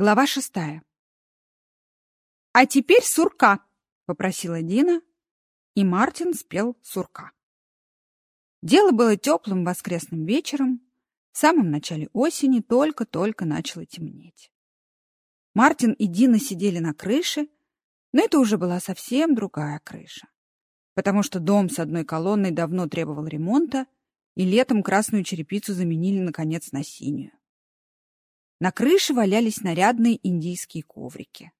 Глава шестая. «А теперь сурка!» — попросила Дина, и Мартин спел сурка. Дело было теплым воскресным вечером, в самом начале осени только-только начало темнеть. Мартин и Дина сидели на крыше, но это уже была совсем другая крыша, потому что дом с одной колонной давно требовал ремонта, и летом красную черепицу заменили, наконец, на синюю. На крыше валялись нарядные индийские коврики.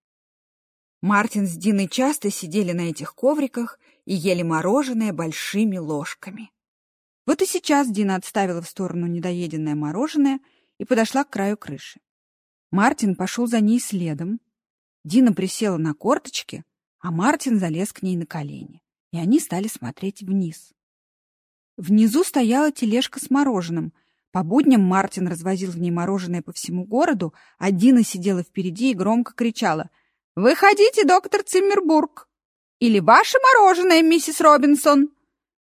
Мартин с Диной часто сидели на этих ковриках и ели мороженое большими ложками. Вот и сейчас Дина отставила в сторону недоеденное мороженое и подошла к краю крыши. Мартин пошел за ней следом. Дина присела на корточки, а Мартин залез к ней на колени, и они стали смотреть вниз. Внизу стояла тележка с мороженым — по будням Мартин развозил в ней мороженое по всему городу, а Дина сидела впереди и громко кричала «Выходите, доктор Циммербург!» или «Ваше мороженое, миссис Робинсон!»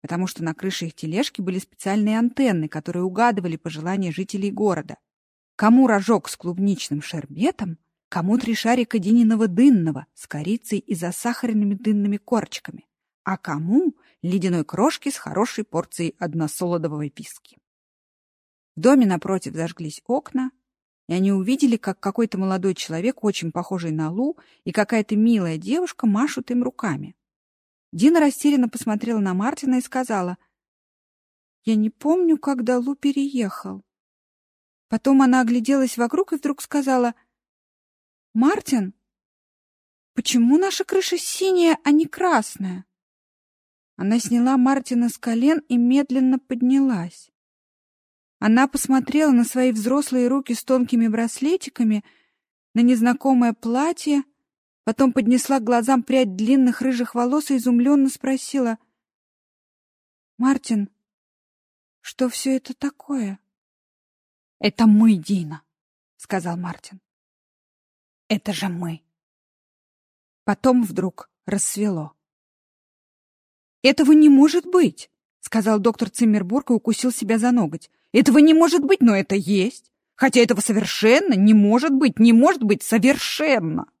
потому что на крыше их тележки были специальные антенны, которые угадывали пожелания жителей города. Кому рожок с клубничным шербетом, кому три шарика Дининого дынного с корицей и засахаренными дынными корочками, а кому ледяной крошки с хорошей порцией односолодового виски. В доме напротив зажглись окна, и они увидели, как какой-то молодой человек, очень похожий на Лу, и какая-то милая девушка машут им руками. Дина растерянно посмотрела на Мартина и сказала, «Я не помню, когда Лу переехал». Потом она огляделась вокруг и вдруг сказала, «Мартин, почему наша крыша синяя, а не красная?» Она сняла Мартина с колен и медленно поднялась. Она посмотрела на свои взрослые руки с тонкими браслетиками, на незнакомое платье, потом поднесла к глазам прядь длинных рыжих волос и изумленно спросила. «Мартин, что все это такое?» «Это мы, Дина», — сказал Мартин. «Это же мы». Потом вдруг рассвело. «Этого не может быть!» — сказал доктор Циммербург и укусил себя за ноготь. Этого не может быть, но это есть. Хотя этого совершенно не может быть, не может быть совершенно.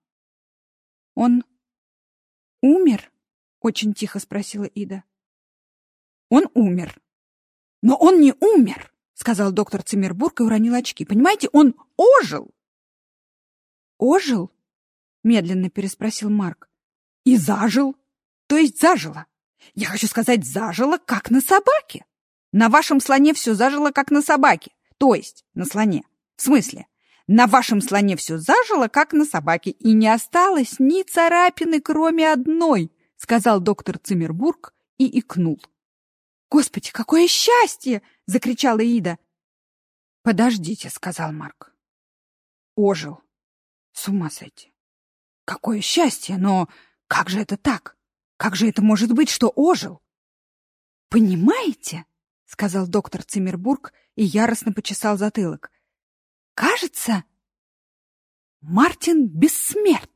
Он умер? Очень тихо спросила Ида. Он умер. Но он не умер, сказал доктор Циммербург и уронил очки. Понимаете, он ожил. Ожил? Медленно переспросил Марк. И зажил. То есть зажило. Я хочу сказать, зажило, как на собаке. На вашем слоне все зажило, как на собаке. То есть на слоне. В смысле? На вашем слоне все зажило, как на собаке, и не осталось ни царапины, кроме одной, сказал доктор Циммербург и икнул. Господи, какое счастье! закричала Ида. Подождите, сказал Марк. Ожил. С ума сойти. Какое счастье, но как же это так? Как же это может быть, что ожил? Понимаете? Сказал доктор Циммербург и яростно почесал затылок. Кажется, Мартин бессмертный.